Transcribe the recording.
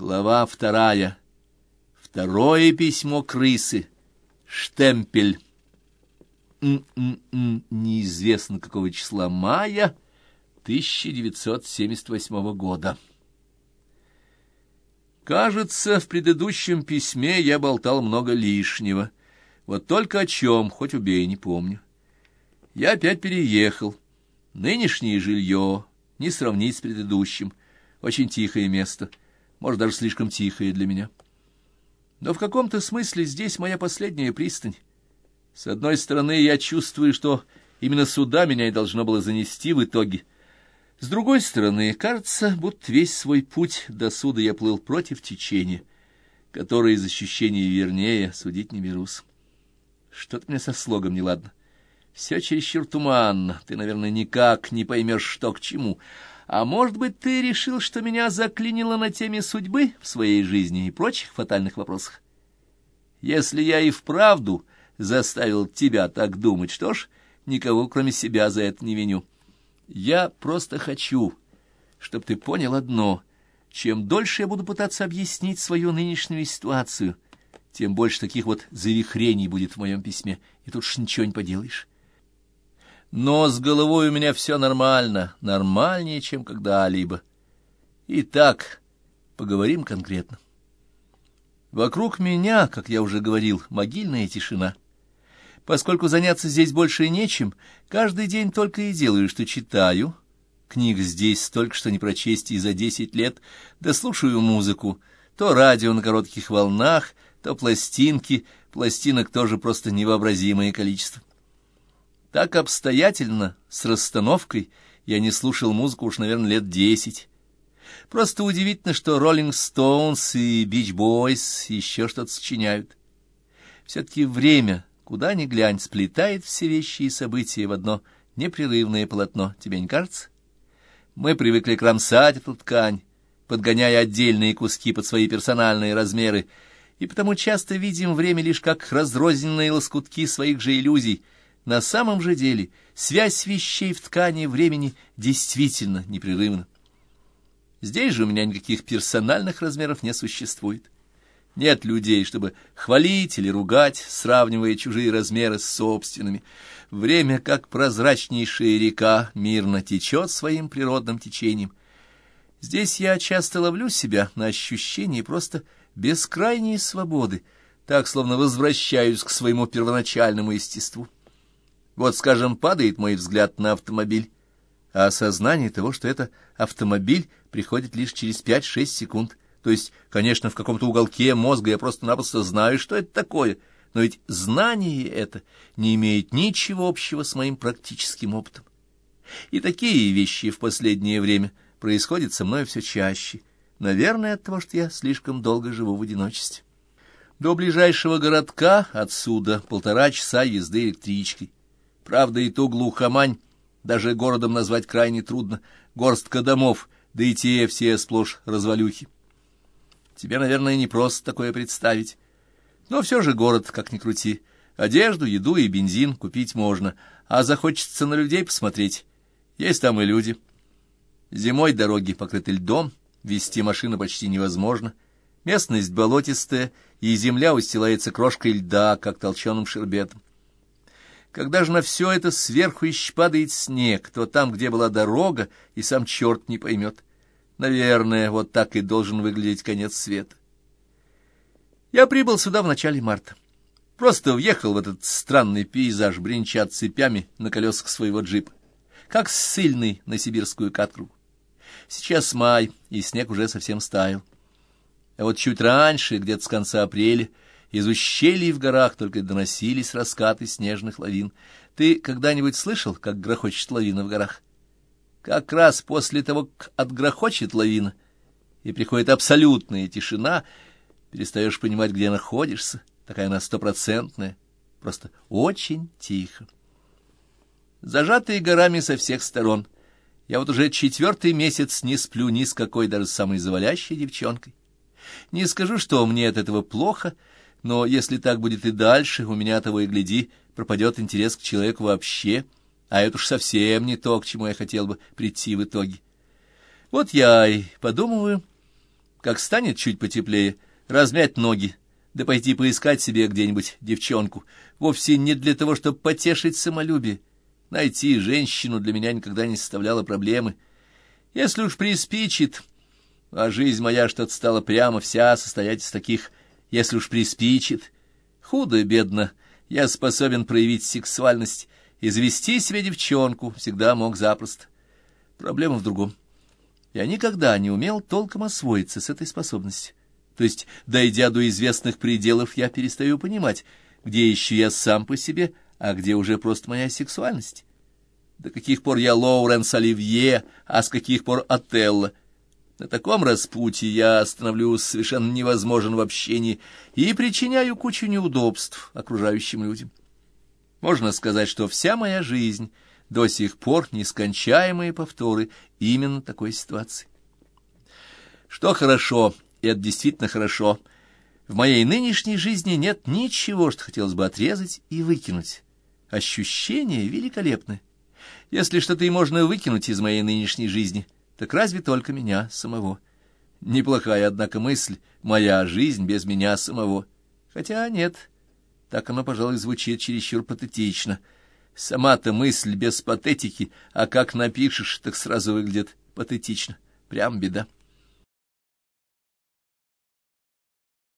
Глава вторая. Второе письмо крысы. Штемпель. М -м -м, неизвестно какого числа мая 1978 года. Кажется, в предыдущем письме я болтал много лишнего. Вот только о чем, хоть убей, не помню. Я опять переехал. Нынешнее жилье не сравнить с предыдущим. Очень тихое место, может, даже слишком тихое для меня. Но в каком-то смысле здесь моя последняя пристань. С одной стороны, я чувствую, что именно сюда меня и должно было занести в итоге. С другой стороны, кажется, будто весь свой путь до суда я плыл против течения, которое из ощущения вернее судить не берусь. Что-то мне со слогом неладно. Все чересчур туманно, ты, наверное, никак не поймешь, что к чему. А может быть, ты решил, что меня заклинило на теме судьбы в своей жизни и прочих фатальных вопросах? Если я и вправду заставил тебя так думать, что ж, никого, кроме себя, за это не виню. Я просто хочу, чтобы ты понял одно. Чем дольше я буду пытаться объяснить свою нынешнюю ситуацию, тем больше таких вот завихрений будет в моем письме, и тут уж ничего не поделаешь. Но с головой у меня все нормально, нормальнее, чем когда-либо. Итак, поговорим конкретно. Вокруг меня, как я уже говорил, могильная тишина. Поскольку заняться здесь больше нечем, каждый день только и делаю, что читаю. Книг здесь столько, что не прочесть и за десять лет, да слушаю музыку. То радио на коротких волнах, то пластинки, пластинок тоже просто невообразимое количество. Так обстоятельно, с расстановкой, я не слушал музыку уж, наверное, лет десять. Просто удивительно, что Роллинг Стоунс и Бич Бойс еще что-то сочиняют. Все-таки время, куда ни глянь, сплетает все вещи и события в одно непрерывное полотно, тебе не кажется? Мы привыкли кромсать эту ткань, подгоняя отдельные куски под свои персональные размеры, и потому часто видим время лишь как разрозненные лоскутки своих же иллюзий — на самом же деле связь вещей в ткани времени действительно непрерывна. Здесь же у меня никаких персональных размеров не существует. Нет людей, чтобы хвалить или ругать, сравнивая чужие размеры с собственными. Время, как прозрачнейшая река, мирно течет своим природным течением. Здесь я часто ловлю себя на ощущении просто бескрайней свободы, так, словно возвращаюсь к своему первоначальному естеству. Вот, скажем, падает мой взгляд на автомобиль, а осознание того, что это автомобиль, приходит лишь через пять-шесть секунд. То есть, конечно, в каком-то уголке мозга я просто-напросто знаю, что это такое, но ведь знание это не имеет ничего общего с моим практическим опытом. И такие вещи в последнее время происходят со мной все чаще, наверное, от того, что я слишком долго живу в одиночестве. До ближайшего городка отсюда полтора часа езды электричкой. Правда, и ту глухомань даже городом назвать крайне трудно. Горстка домов, да и те все сплошь развалюхи. Тебе, наверное, не просто такое представить. Но все же город, как ни крути. Одежду, еду и бензин купить можно, а захочется на людей посмотреть. Есть там и люди. Зимой дороги покрыты льдом, вести машину почти невозможно. Местность болотистая, и земля устилается крошкой льда, как толченым шербетом. Когда же на все это сверху еще падает снег, то там, где была дорога, и сам черт не поймет. Наверное, вот так и должен выглядеть конец света. Я прибыл сюда в начале марта. Просто въехал в этот странный пейзаж, бренча цепями на колесах своего джипа, как ссыльный на сибирскую катру. Сейчас май, и снег уже совсем стаял. А вот чуть раньше, где-то с конца апреля, из ущелий в горах только доносились раскаты снежных лавин. Ты когда-нибудь слышал, как грохочет лавина в горах? Как раз после того, как отгрохочет лавина, и приходит абсолютная тишина, перестаешь понимать, где находишься, такая она стопроцентная, просто очень тихо. Зажатые горами со всех сторон, я вот уже четвертый месяц не сплю ни с какой даже самой завалящей девчонкой. Не скажу, что мне от этого плохо, — но если так будет и дальше, у меня того и гляди, пропадет интерес к человеку вообще, а это уж совсем не то, к чему я хотел бы прийти в итоге. Вот я и подумываю как станет чуть потеплее, размять ноги, да пойти поискать себе где-нибудь девчонку, вовсе не для того, чтобы потешить самолюбие. Найти женщину для меня никогда не составляло проблемы. Если уж приспичит, а жизнь моя что-то стала прямо вся состоять из таких «если уж приспичит», худо-бедно, я способен проявить сексуальность и завести себе девчонку, всегда мог запросто. Проблема в другом. Я никогда не умел толком освоиться с этой способностью. То есть, дойдя до известных пределов, я перестаю понимать, где еще я сам по себе, а где уже просто моя сексуальность. До каких пор я Лоуренс Оливье, а с каких пор Отелло. На таком распутье я становлюсь совершенно невозможен в общении и причиняю кучу неудобств окружающим людям. Можно сказать, что вся моя жизнь до сих пор нескончаемые повторы именно такой ситуации. Что хорошо, и это действительно хорошо, в моей нынешней жизни нет ничего, что хотелось бы отрезать и выкинуть. Ощущения великолепны. Если что-то и можно выкинуть из моей нынешней жизни, так разве только меня самого. Неплохая, однако, мысль — моя жизнь без меня самого. Хотя нет, так оно, пожалуй, звучит чересчур патетично — Сама-то мысль без патетики, а как напишешь, так сразу выглядит патетично. Прям беда.